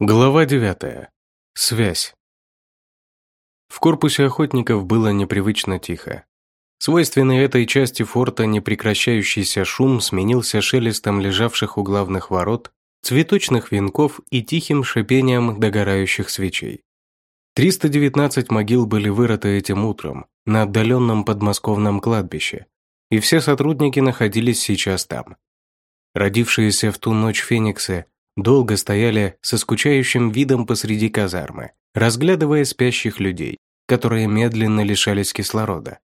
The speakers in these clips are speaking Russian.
Глава 9. Связь. В корпусе охотников было непривычно тихо. Свойственный этой части форта непрекращающийся шум сменился шелестом лежавших у главных ворот, цветочных венков и тихим шипением догорающих свечей. 319 могил были вырыты этим утром на отдаленном подмосковном кладбище, и все сотрудники находились сейчас там. Родившиеся в ту ночь фениксы – долго стояли со скучающим видом посреди казармы, разглядывая спящих людей, которые медленно лишались кислорода.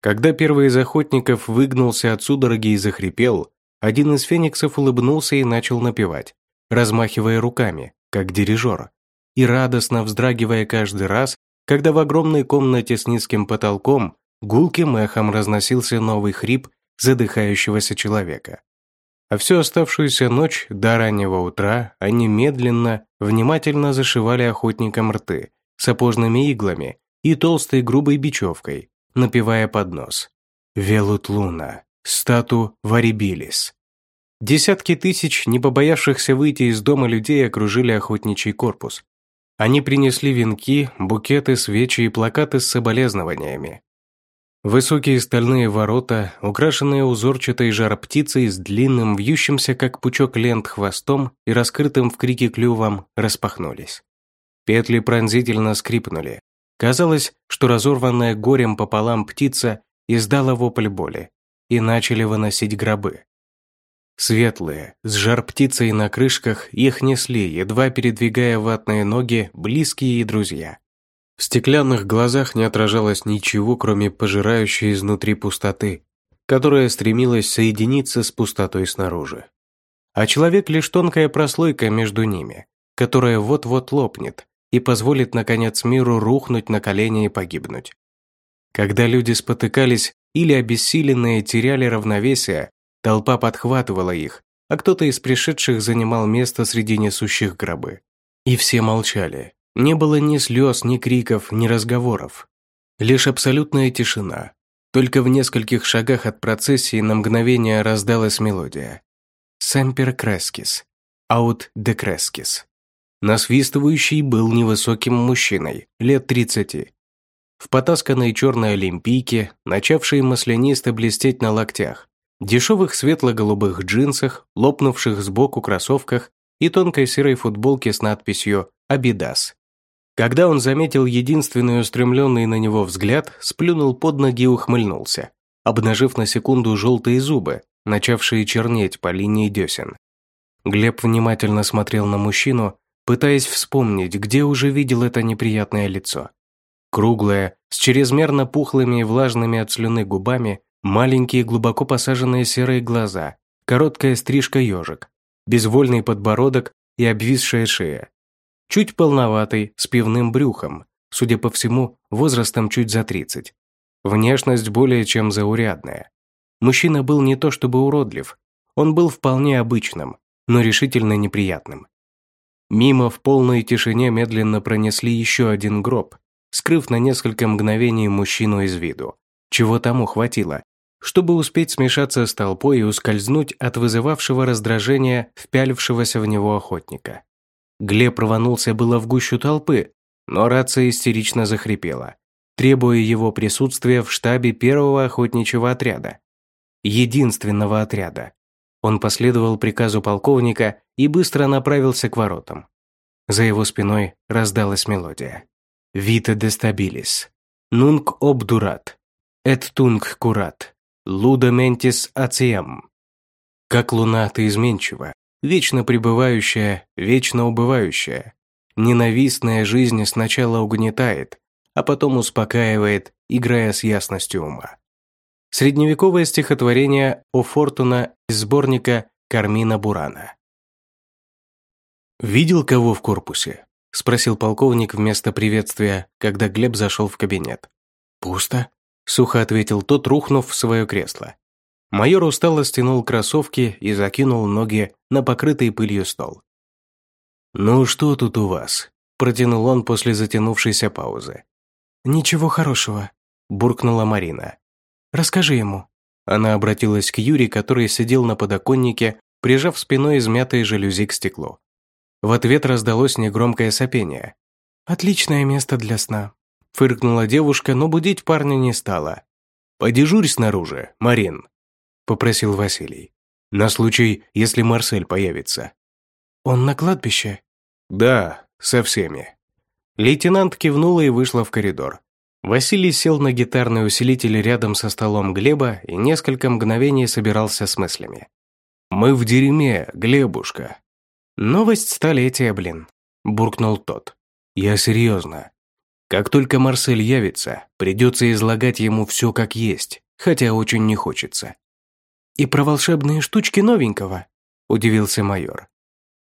Когда первый из охотников выгнулся от судороги и захрипел, один из фениксов улыбнулся и начал напевать, размахивая руками, как дирижер, и радостно вздрагивая каждый раз, когда в огромной комнате с низким потолком гулким эхом разносился новый хрип задыхающегося человека. А всю оставшуюся ночь до раннего утра они медленно, внимательно зашивали охотникам рты сапожными иглами и толстой грубой бечевкой, напевая под нос. «Велут луна, стату варибилис». Десятки тысяч не побоявшихся выйти из дома людей окружили охотничий корпус. Они принесли венки, букеты, свечи и плакаты с соболезнованиями, Высокие стальные ворота, украшенные узорчатой жар-птицей с длинным, вьющимся как пучок лент хвостом и раскрытым в крике клювом, распахнулись. Петли пронзительно скрипнули. Казалось, что разорванная горем пополам птица издала вопль боли, и начали выносить гробы. Светлые, с жар-птицей на крышках, их несли, едва передвигая ватные ноги, близкие и друзья. В стеклянных глазах не отражалось ничего, кроме пожирающей изнутри пустоты, которая стремилась соединиться с пустотой снаружи. А человек лишь тонкая прослойка между ними, которая вот-вот лопнет и позволит, наконец, миру рухнуть на колени и погибнуть. Когда люди спотыкались или обессиленные теряли равновесие, толпа подхватывала их, а кто-то из пришедших занимал место среди несущих гробы. И все молчали, не было ни слез, ни криков, ни разговоров. Лишь абсолютная тишина. Только в нескольких шагах от процессии на мгновение раздалась мелодия. «Семпер крескис», «Аут де крескис». Насвистывающий был невысоким мужчиной, лет тридцати. В потасканной черной олимпийке, начавшей маслянисто блестеть на локтях, дешевых светло-голубых джинсах, лопнувших сбоку кроссовках и тонкой серой футболке с надписью «Абидас». Когда он заметил единственный устремленный на него взгляд, сплюнул под ноги и ухмыльнулся, обнажив на секунду желтые зубы, начавшие чернеть по линии десен. Глеб внимательно смотрел на мужчину, пытаясь вспомнить, где уже видел это неприятное лицо. Круглое, с чрезмерно пухлыми и влажными от слюны губами, маленькие глубоко посаженные серые глаза, короткая стрижка ежик, безвольный подбородок и обвисшая шея. Чуть полноватый, с пивным брюхом, судя по всему, возрастом чуть за 30. Внешность более чем заурядная. Мужчина был не то чтобы уродлив, он был вполне обычным, но решительно неприятным. Мимо в полной тишине медленно пронесли еще один гроб, скрыв на несколько мгновений мужчину из виду. Чего тому хватило, чтобы успеть смешаться с толпой и ускользнуть от вызывавшего раздражения впялившегося в него охотника. Глеб рванулся было в гущу толпы, но рация истерично захрипела, требуя его присутствия в штабе первого охотничьего отряда. Единственного отряда. Он последовал приказу полковника и быстро направился к воротам. За его спиной раздалась мелодия. «Вита дестабилис. Нунг обдурат. Эт тунг курат. Луда ментис ацием». Как луна ты изменчива, вечно пребывающая, вечно убывающая. Ненавистная жизнь сначала угнетает, а потом успокаивает, играя с ясностью ума. Средневековое стихотворение о Фортуна из сборника Кармина Бурана. «Видел кого в корпусе?» – спросил полковник вместо приветствия, когда Глеб зашел в кабинет. «Пусто», – сухо ответил тот, рухнув в свое кресло. Майор устало стянул кроссовки и закинул ноги на покрытый пылью стол. «Ну что тут у вас?» – протянул он после затянувшейся паузы. «Ничего хорошего», – буркнула Марина. «Расскажи ему». Она обратилась к Юре, который сидел на подоконнике, прижав спиной измятые жалюзи к стеклу. В ответ раздалось негромкое сопение. «Отличное место для сна», – фыркнула девушка, но будить парня не стала. «Подежурь снаружи, Марин», – попросил Василий. «На случай, если Марсель появится». «Он на кладбище?» «Да, со всеми». Лейтенант кивнула и вышла в коридор. Василий сел на гитарный усилитель рядом со столом Глеба и несколько мгновений собирался с мыслями. «Мы в дерьме, Глебушка». «Новость столетия, блин», – буркнул тот. «Я серьезно. Как только Марсель явится, придется излагать ему все как есть, хотя очень не хочется». «И про волшебные штучки новенького?» – удивился майор.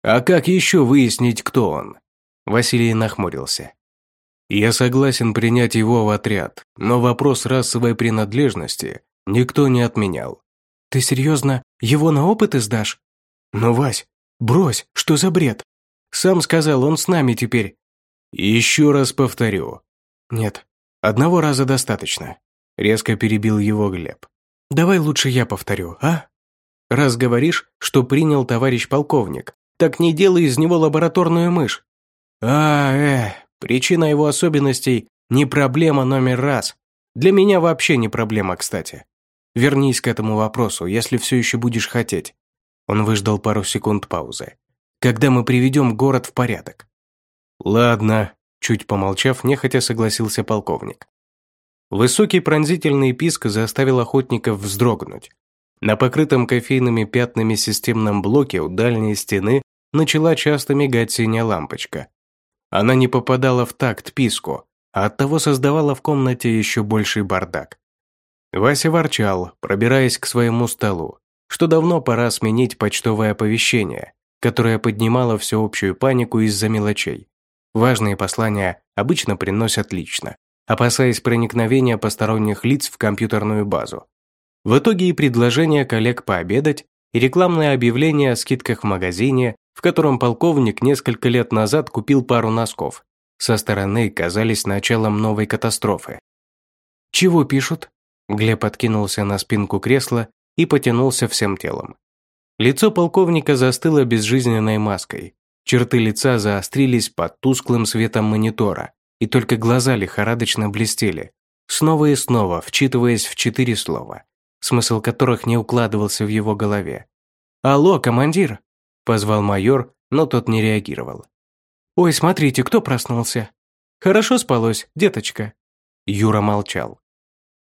«А как еще выяснить, кто он?» Василий нахмурился. «Я согласен принять его в отряд, но вопрос расовой принадлежности никто не отменял». «Ты серьезно его на опыты сдашь?» «Ну, Вась, брось, что за бред? Сам сказал, он с нами теперь». «Еще раз повторю». «Нет, одного раза достаточно», – резко перебил его Глеб. «Давай лучше я повторю, а? Раз говоришь, что принял товарищ полковник, так не делай из него лабораторную мышь». «А, э, причина его особенностей не проблема номер раз. Для меня вообще не проблема, кстати. Вернись к этому вопросу, если все еще будешь хотеть». Он выждал пару секунд паузы. «Когда мы приведем город в порядок?» «Ладно», – чуть помолчав, нехотя согласился полковник. Высокий пронзительный писк заставил охотников вздрогнуть. На покрытом кофейными пятнами системном блоке у дальней стены начала часто мигать синяя лампочка. Она не попадала в такт писку, а оттого создавала в комнате еще больший бардак. Вася ворчал, пробираясь к своему столу, что давно пора сменить почтовое оповещение, которое поднимало всеобщую панику из-за мелочей. Важные послания обычно приносят лично, опасаясь проникновения посторонних лиц в компьютерную базу. В итоге и предложение коллег пообедать, и рекламное объявление о скидках в магазине, в котором полковник несколько лет назад купил пару носков, со стороны казались началом новой катастрофы. «Чего пишут?» Глеб откинулся на спинку кресла и потянулся всем телом. Лицо полковника застыло безжизненной маской. Черты лица заострились под тусклым светом монитора, и только глаза лихорадочно блестели, снова и снова вчитываясь в четыре слова, смысл которых не укладывался в его голове. «Алло, командир!» – позвал майор, но тот не реагировал. «Ой, смотрите, кто проснулся?» «Хорошо спалось, деточка?» Юра молчал.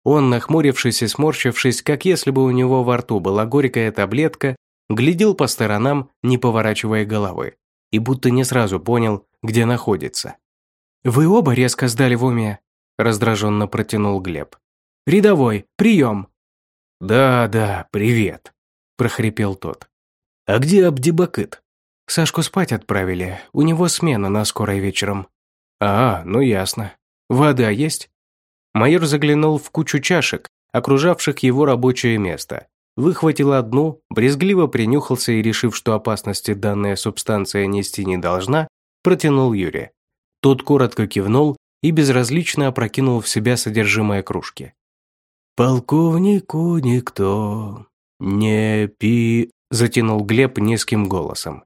Он, нахмурившись и сморщившись, как если бы у него во рту была горькая таблетка, глядел по сторонам, не поворачивая головы, и будто не сразу понял, где находится. «Вы оба резко сдали в уме», – раздраженно протянул Глеб. «Рядовой, прием!» «Да, да, привет», – прохрипел тот. «А где Абдибакыт?» «Сашку спать отправили, у него смена на скорой вечером». «А, ну ясно. Вода есть?» Майор заглянул в кучу чашек, окружавших его рабочее место, выхватил одну, брезгливо принюхался и, решив, что опасности данная субстанция нести не должна, протянул Юре. Тот коротко кивнул и безразлично опрокинул в себя содержимое кружки. «Полковнику никто не пи...» – затянул Глеб низким голосом.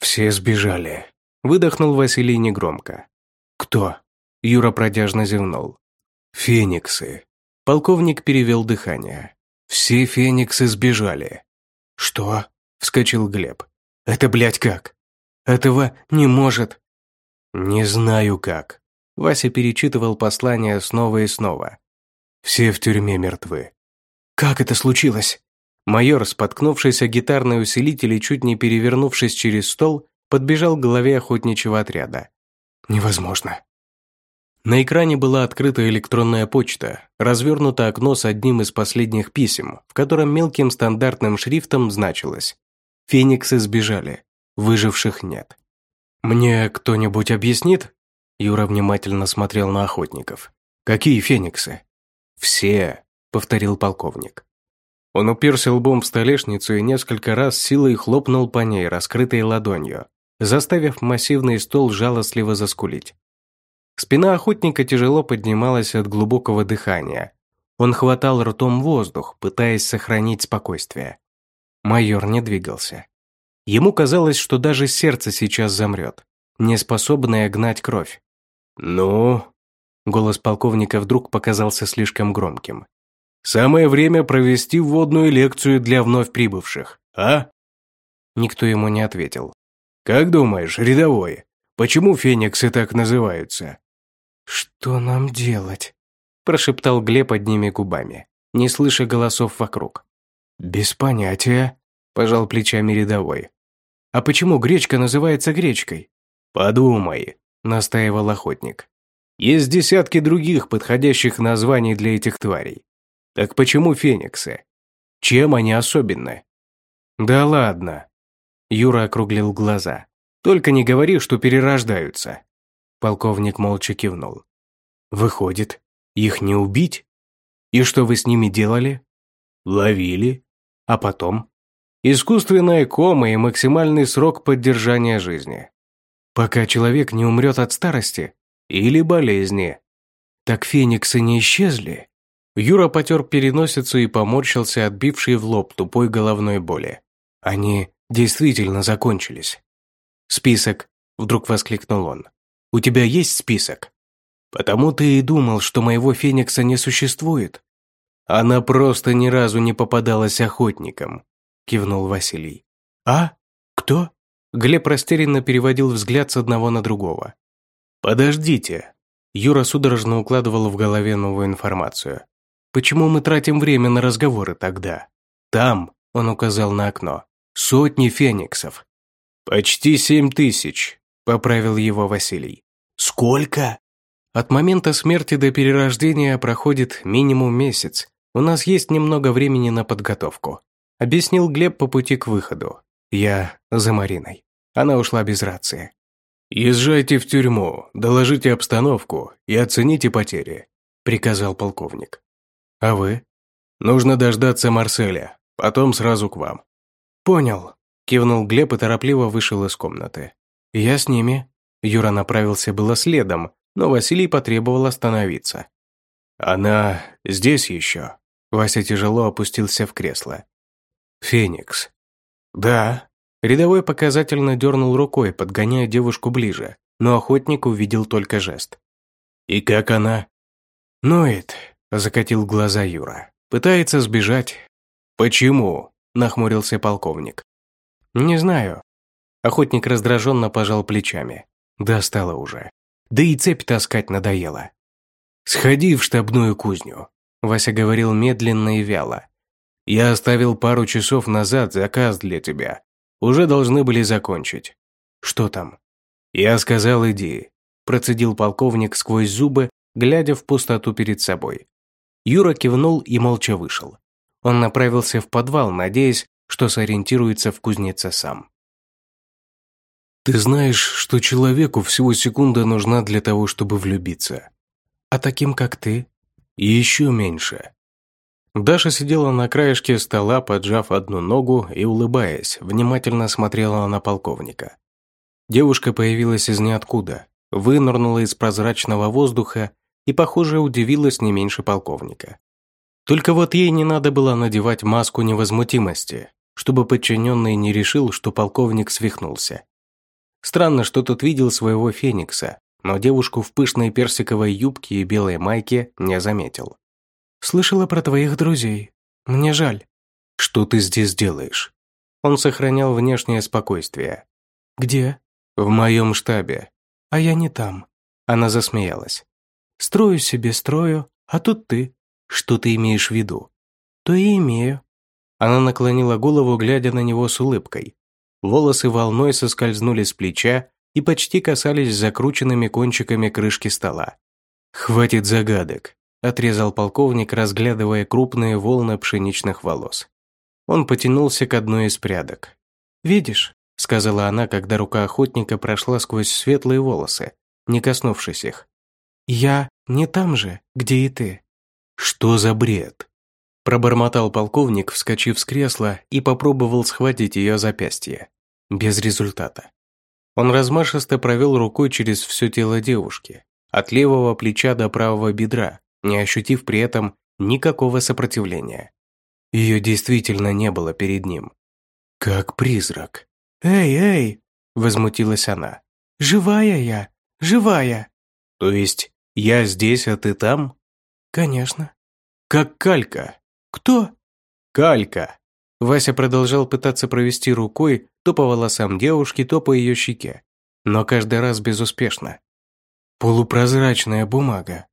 «Все сбежали», – выдохнул Василий негромко. «Кто?» – Юра продяжно зевнул. «Фениксы». Полковник перевел дыхание. «Все фениксы сбежали». «Что?» – вскочил Глеб. «Это, блядь, как? Этого не может». «Не знаю как». Вася перечитывал послание снова и снова. «Все в тюрьме мертвы». «Как это случилось?» Майор, споткнувшись о гитарный усилитель и чуть не перевернувшись через стол, подбежал к голове охотничьего отряда. «Невозможно. На экране была открыта электронная почта, развернуто окно с одним из последних писем, в котором мелким стандартным шрифтом значилось «Фениксы сбежали, выживших нет». «Мне кто-нибудь объяснит?» Юра внимательно смотрел на охотников. «Какие фениксы?» «Все», — повторил полковник. Он уперся лбом в столешницу и несколько раз силой хлопнул по ней, раскрытой ладонью, заставив массивный стол жалостливо заскулить. Спина охотника тяжело поднималась от глубокого дыхания. Он хватал ртом воздух, пытаясь сохранить спокойствие. Майор не двигался. Ему казалось, что даже сердце сейчас замрет, не способное гнать кровь. «Ну?» Голос полковника вдруг показался слишком громким. «Самое время провести вводную лекцию для вновь прибывших, а?» Никто ему не ответил. «Как думаешь, рядовой, почему фениксы так называются?» «Что нам делать?» прошептал Глеб одними губами, не слыша голосов вокруг. «Без понятия», – пожал плечами рядовой. «А почему гречка называется гречкой?» «Подумай», – настаивал охотник. «Есть десятки других подходящих названий для этих тварей. Так почему фениксы? Чем они особенны?» «Да ладно», – Юра округлил глаза. «Только не говори, что перерождаются». Полковник молча кивнул. «Выходит, их не убить? И что вы с ними делали?» «Ловили. А потом?» «Искусственная кома и максимальный срок поддержания жизни. Пока человек не умрет от старости или болезни. Так фениксы не исчезли?» Юра потер переносицу и поморщился, отбивший в лоб тупой головной боли. Они действительно закончились. «Список», — вдруг воскликнул он. «У тебя есть список?» «Потому ты и думал, что моего феникса не существует?» «Она просто ни разу не попадалась охотникам», – кивнул Василий. «А? Кто?» Глеб растерянно переводил взгляд с одного на другого. «Подождите». Юра судорожно укладывал в голове новую информацию. «Почему мы тратим время на разговоры тогда? Там», – он указал на окно, – «сотни фениксов». «Почти семь тысяч», – поправил его Василий. «Сколько?» От момента смерти до перерождения проходит минимум месяц. У нас есть немного времени на подготовку. Объяснил Глеб по пути к выходу. Я за Мариной. Она ушла без рации. «Езжайте в тюрьму, доложите обстановку и оцените потери», приказал полковник. «А вы?» «Нужно дождаться Марселя, потом сразу к вам». «Понял», кивнул Глеб и торопливо вышел из комнаты. «Я с ними». Юра направился было следом, но Василий потребовал остановиться. «Она здесь еще?» Вася тяжело опустился в кресло. «Феникс». «Да». Рядовой показательно дернул рукой, подгоняя девушку ближе, но охотник увидел только жест. «И как она?» «Ноет», – закатил глаза Юра. «Пытается сбежать». «Почему?» – нахмурился полковник. «Не знаю». Охотник раздраженно пожал плечами. Достало уже. Да и цепь таскать надоело. «Сходи в штабную кузню», – Вася говорил медленно и вяло. «Я оставил пару часов назад заказ для тебя. Уже должны были закончить. Что там?» «Я сказал, иди», – процедил полковник сквозь зубы, глядя в пустоту перед собой. Юра кивнул и молча вышел. Он направился в подвал, надеясь, что сориентируется в кузнеце сам. Ты знаешь, что человеку всего секунда нужна для того, чтобы влюбиться. А таким, как ты? Еще меньше. Даша сидела на краешке стола, поджав одну ногу и, улыбаясь, внимательно смотрела на полковника. Девушка появилась из ниоткуда, вынырнула из прозрачного воздуха и, похоже, удивилась не меньше полковника. Только вот ей не надо было надевать маску невозмутимости, чтобы подчиненный не решил, что полковник свихнулся. Странно, что тот видел своего феникса, но девушку в пышной персиковой юбке и белой майке не заметил. «Слышала про твоих друзей. Мне жаль». «Что ты здесь делаешь?» Он сохранял внешнее спокойствие. «Где?» «В моем штабе». «А я не там». Она засмеялась. «Строю себе, строю, а тут ты». «Что ты имеешь в виду?» «То и имею». Она наклонила голову, глядя на него с улыбкой. Волосы волной соскользнули с плеча и почти касались закрученными кончиками крышки стола. «Хватит загадок», – отрезал полковник, разглядывая крупные волны пшеничных волос. Он потянулся к одной из прядок. «Видишь», – сказала она, когда рука охотника прошла сквозь светлые волосы, не коснувшись их. «Я не там же, где и ты». «Что за бред?» Пробормотал полковник, вскочив с кресла и попробовал схватить ее запястье. Без результата. Он размашисто провел рукой через все тело девушки, от левого плеча до правого бедра, не ощутив при этом никакого сопротивления. Ее действительно не было перед ним. Как призрак. «Эй, эй!» – возмутилась она. «Живая я! Живая!» «То есть я здесь, а ты там?» «Конечно». «Как калька». «Кто?» «Калька». Вася продолжал пытаться провести рукой то по волосам девушки, то по ее щеке, но каждый раз безуспешно. «Полупрозрачная бумага».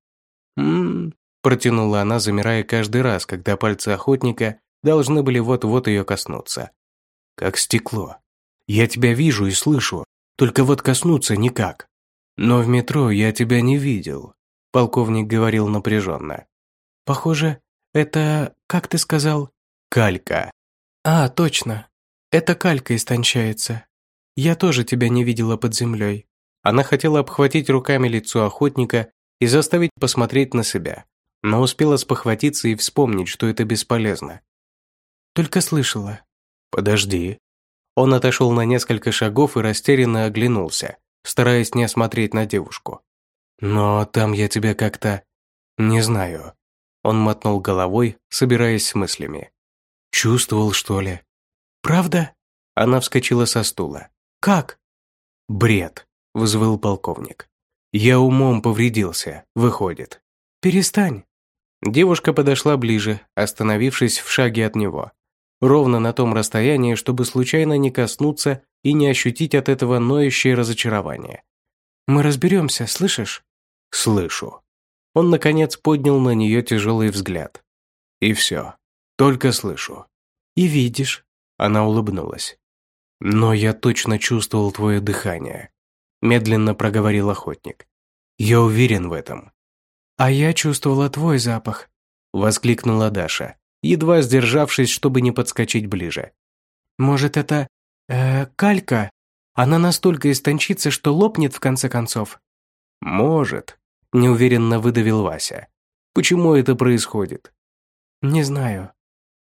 «М-м-м», протянула она, замирая каждый раз, когда пальцы охотника должны были вот-вот ее коснуться. «Как стекло. Я тебя вижу и слышу, только вот коснуться никак. Но в метро я тебя не видел», – полковник говорил напряженно. «Похоже, это, как ты сказал?» «Калька». «А, точно. Это калька истончается. Я тоже тебя не видела под землей». Она хотела обхватить руками лицо охотника и заставить посмотреть на себя, но успела спохватиться и вспомнить, что это бесполезно. «Только слышала». «Подожди». Он отошел на несколько шагов и растерянно оглянулся, стараясь не осмотреть на девушку. «Но там я тебя как-то... не знаю». Он мотнул головой, собираясь с мыслями. «Чувствовал, что ли?» «Правда?» Она вскочила со стула. «Как?» «Бред», – взвыл полковник. «Я умом повредился, выходит». «Перестань». Девушка подошла ближе, остановившись в шаге от него. Ровно на том расстоянии, чтобы случайно не коснуться и не ощутить от этого ноющее разочарование. «Мы разберемся, слышишь?» «Слышу». Он, наконец, поднял на нее тяжелый взгляд. «И все. Только слышу». «И видишь». Она улыбнулась. «Но я точно чувствовал твое дыхание», – медленно проговорил охотник. «Я уверен в этом». «А я чувствовала твой запах», – воскликнула Даша, едва сдержавшись, чтобы не подскочить ближе. «Может, это... Э, калька? Она настолько истончится, что лопнет в конце концов?» «Может», – неуверенно выдавил Вася. «Почему это происходит?» «Не знаю»,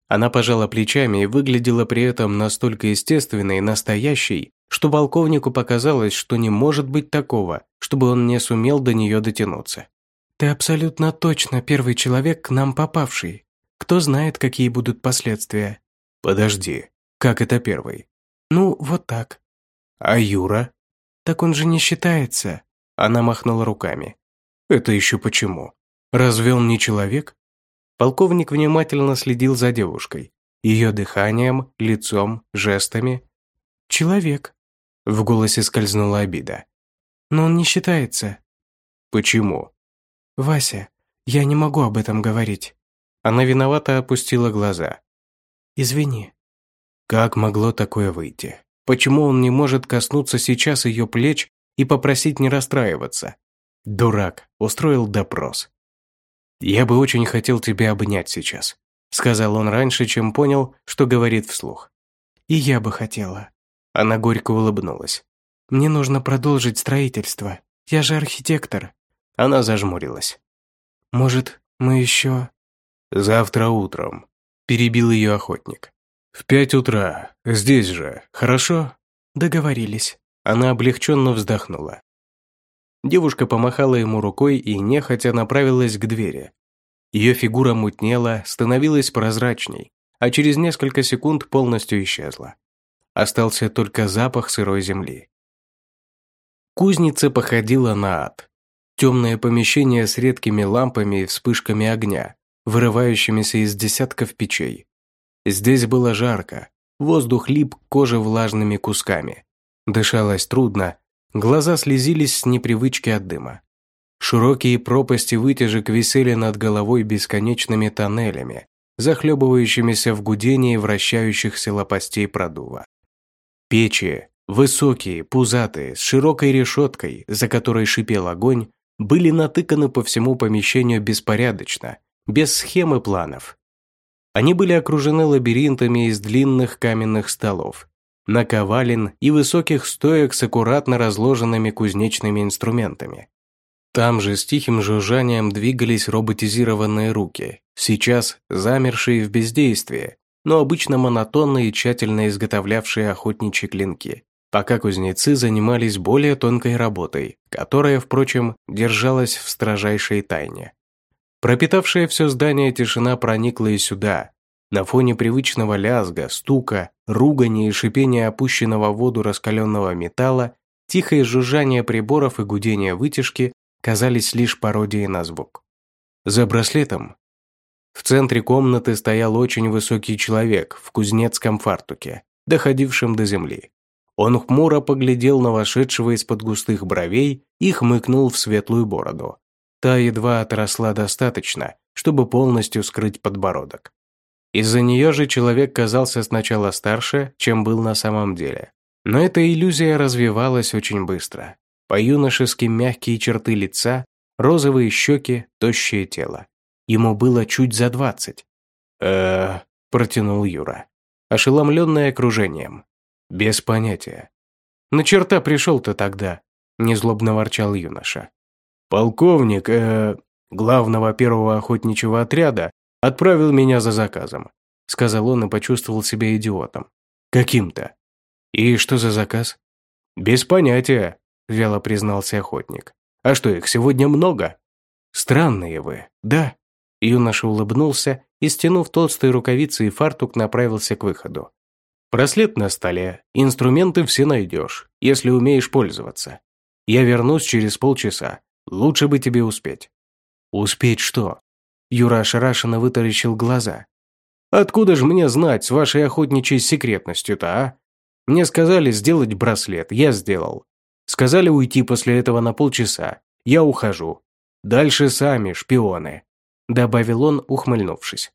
она пожала плечами и выглядела при этом настолько естественной и настоящей, что полковнику показалось, что не может быть такого, чтобы он не сумел до нее дотянуться. «Ты абсолютно точно первый человек, к нам попавший. Кто знает, какие будут последствия?» «Подожди, как это первый?» «Ну, вот так». «А Юра?» «Так он же не считается». Она махнула руками. «Это еще почему? Разве он не человек?» Полковник внимательно следил за девушкой, ее дыханием, лицом, жестами. «Человек», — в голосе скользнула обида. «Но он не считается». «Почему?» «Вася, я не могу об этом говорить». Она виновато опустила глаза. «Извини». Как могло такое выйти? Почему он не может коснуться сейчас ее плеч и попросить не расстраиваться? Дурак, устроил допрос. «Я бы очень хотел тебя обнять сейчас», сказал он раньше, чем понял, что говорит вслух. «И я бы хотела». Она горько улыбнулась. «Мне нужно продолжить строительство. Я же архитектор». Она зажмурилась. «Может, мы еще...» «Завтра утром», – перебил ее охотник. «В пять утра. Здесь же. Хорошо?» «Договорились». Она облегченно вздохнула. Девушка помахала ему рукой и нехотя направилась к двери. Ее фигура мутнела, становилась прозрачней, а через несколько секунд полностью исчезла. Остался только запах сырой земли. Кузница походила на ад. Темное помещение с редкими лампами и вспышками огня, вырывающимися из десятков печей. Здесь было жарко, воздух лип к коже влажными кусками. Дышалось трудно, Глаза слезились с непривычки от дыма. Широкие пропасти вытяжек висели над головой бесконечными тоннелями, захлебывающимися в гудении вращающихся лопастей продува. Печи, высокие, пузатые, с широкой решеткой, за которой шипел огонь, были натыканы по всему помещению беспорядочно, без схемы планов. Они были окружены лабиринтами из длинных каменных столов, наковален и высоких стоек с аккуратно разложенными кузнечными инструментами. Там же с тихим жужжанием двигались роботизированные руки, сейчас замершие в бездействии, но обычно монотонно и тщательно изготовлявшие охотничьи клинки, пока кузнецы занимались более тонкой работой, которая, впрочем, держалась в строжайшей тайне. Пропитавшая все здание тишина проникла и сюда, на фоне привычного лязга, стука, ругань и шипение опущенного в воду раскаленного металла, тихое жужжание приборов и гудение вытяжки казались лишь пародией на звук. За браслетом в центре комнаты стоял очень высокий человек в кузнецком фартуке, доходившем до земли. Он хмуро поглядел на вошедшего из-под густых бровей и хмыкнул в светлую бороду. Та едва отросла достаточно, чтобы полностью скрыть подбородок. Из-за нее же человек казался сначала старше, чем был на самом деле. Но эта иллюзия развивалась очень быстро. По-юношески мягкие черты лица, розовые щеки, тощее тело. Ему было чуть за двадцать. э протянул Юра, ошеломленный окружением. Без понятия. «На черта пришел-то тогда», – незлобно ворчал юноша. «Полковник, э главного первого охотничьего отряда, отправил меня за заказом», – сказал он и почувствовал себя идиотом. «Каким-то». «И что за заказ?» «Без понятия», – вяло признался охотник. «А что, их сегодня много?» «Странные вы, да?» Юноша улыбнулся и, стянув толстые рукавицы и фартук, направился к выходу. «Браслет на столе, инструменты все найдешь, если умеешь пользоваться. Я вернусь через полчаса, лучше бы тебе успеть». «Успеть что?» Юра ошарашенно вытаращил глаза. «Откуда же мне знать с вашей охотничьей секретностью-то, а? Мне сказали сделать браслет, я сделал. Сказали уйти после этого на полчаса, я ухожу. Дальше сами, шпионы добавил он, ухмыльнувшись.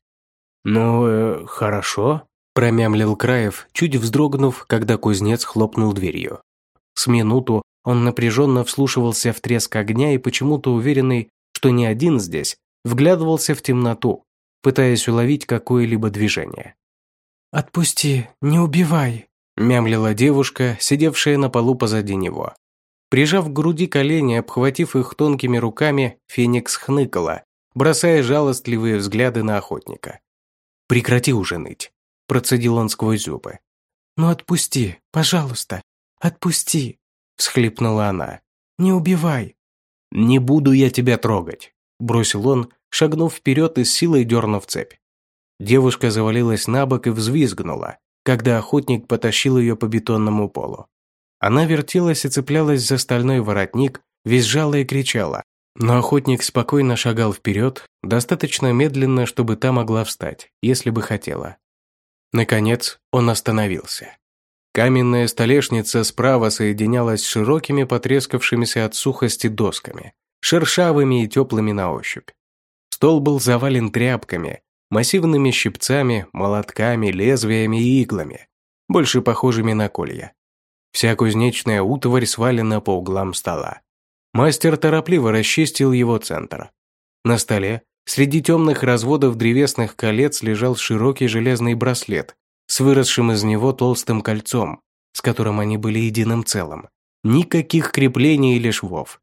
«Ну, э, хорошо», – промямлил Краев, чуть вздрогнув, когда кузнец хлопнул дверью. С минуту он напряженно вслушивался в треск огня и почему-то уверенный, что не один здесь, вглядывался в темноту, пытаясь уловить какое-либо движение. «Отпусти, не убивай», – мямлила девушка, сидевшая на полу позади него. Прижав к груди колени, обхватив их тонкими руками, Феникс хныкала, бросая жалостливые взгляды на охотника. «Прекрати уже ныть», – процедил он сквозь зубы. «Ну отпусти, пожалуйста, отпусти», – всхлипнула она. «Не убивай». «Не буду я тебя трогать», – бросил он, шагнув вперед и с силой дернув цепь. Девушка завалилась на бок и взвизгнула, когда охотник потащил ее по бетонному полу. Она вертелась и цеплялась за стальной воротник, визжала и кричала, но охотник спокойно шагал вперед, достаточно медленно, чтобы та могла встать, если бы хотела. Наконец, он остановился. Каменная столешница справа соединялась с широкими потрескавшимися от сухости досками, шершавыми и теплыми на ощупь. Стол был завален тряпками, массивными щипцами, молотками, лезвиями и иглами, больше похожими на колья. Вся кузнечная утварь свалена по углам стола. Мастер торопливо расчистил его центр. На столе, среди темных разводов древесных колец, лежал широкий железный браслет с выросшим из него толстым кольцом, с которым они были единым целым. Никаких креплений или швов.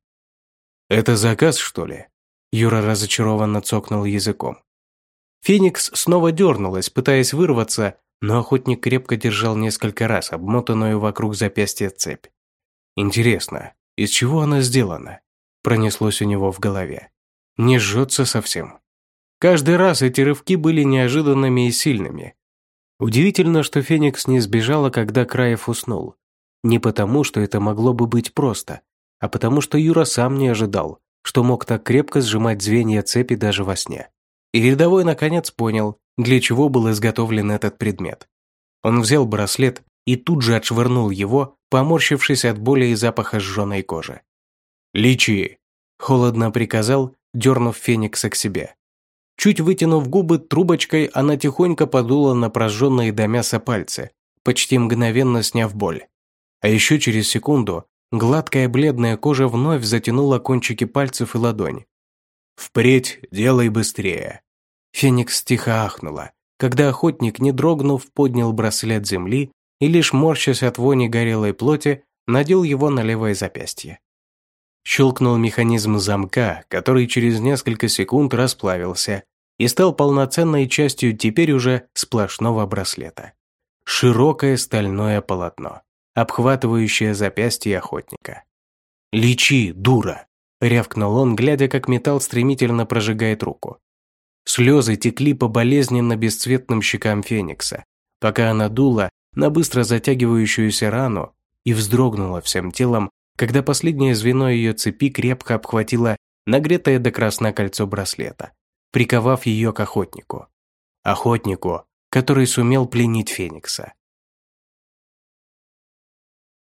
«Это заказ, что ли?» Юра разочарованно цокнул языком. Феникс снова дернулась, пытаясь вырваться, но охотник крепко держал несколько раз обмотанную вокруг запястья цепь. Интересно, из чего она сделана? Пронеслось у него в голове. Не жжется совсем. Каждый раз эти рывки были неожиданными и сильными. Удивительно, что Феникс не сбежала, когда Краев уснул. Не потому, что это могло бы быть просто, а потому что Юра сам не ожидал, что мог так крепко сжимать звенья цепи даже во сне. И рядовой наконец понял, для чего был изготовлен этот предмет. Он взял браслет и тут же отшвырнул его, поморщившись от боли и запаха сжженной кожи. «Лечи!» – холодно приказал, дернув Феникса к себе. Чуть вытянув губы трубочкой, она тихонько подула на прожженные до мяса пальцы, почти мгновенно сняв боль. А еще через секунду гладкая бледная кожа вновь затянула кончики пальцев и ладонь. «Впредь делай быстрее!» Феникс тихо ахнула, когда охотник, не дрогнув, поднял браслет земли и лишь морщась от вони горелой плоти, надел его на левое запястье. Щелкнул механизм замка, который через несколько секунд расплавился и стал полноценной частью теперь уже сплошного браслета. Широкое стальное полотно, обхватывающее запястье охотника. «Лечи, дура!» – рявкнул он, глядя, как металл стремительно прожигает руку. Слезы текли по болезненно бесцветным щекам Феникса, пока она дула на быстро затягивающуюся рану и вздрогнула всем телом, когда последнее звено ее цепи крепко обхватило нагретое до красна кольцо браслета, приковав ее к охотнику. Охотнику, который сумел пленить Феникса.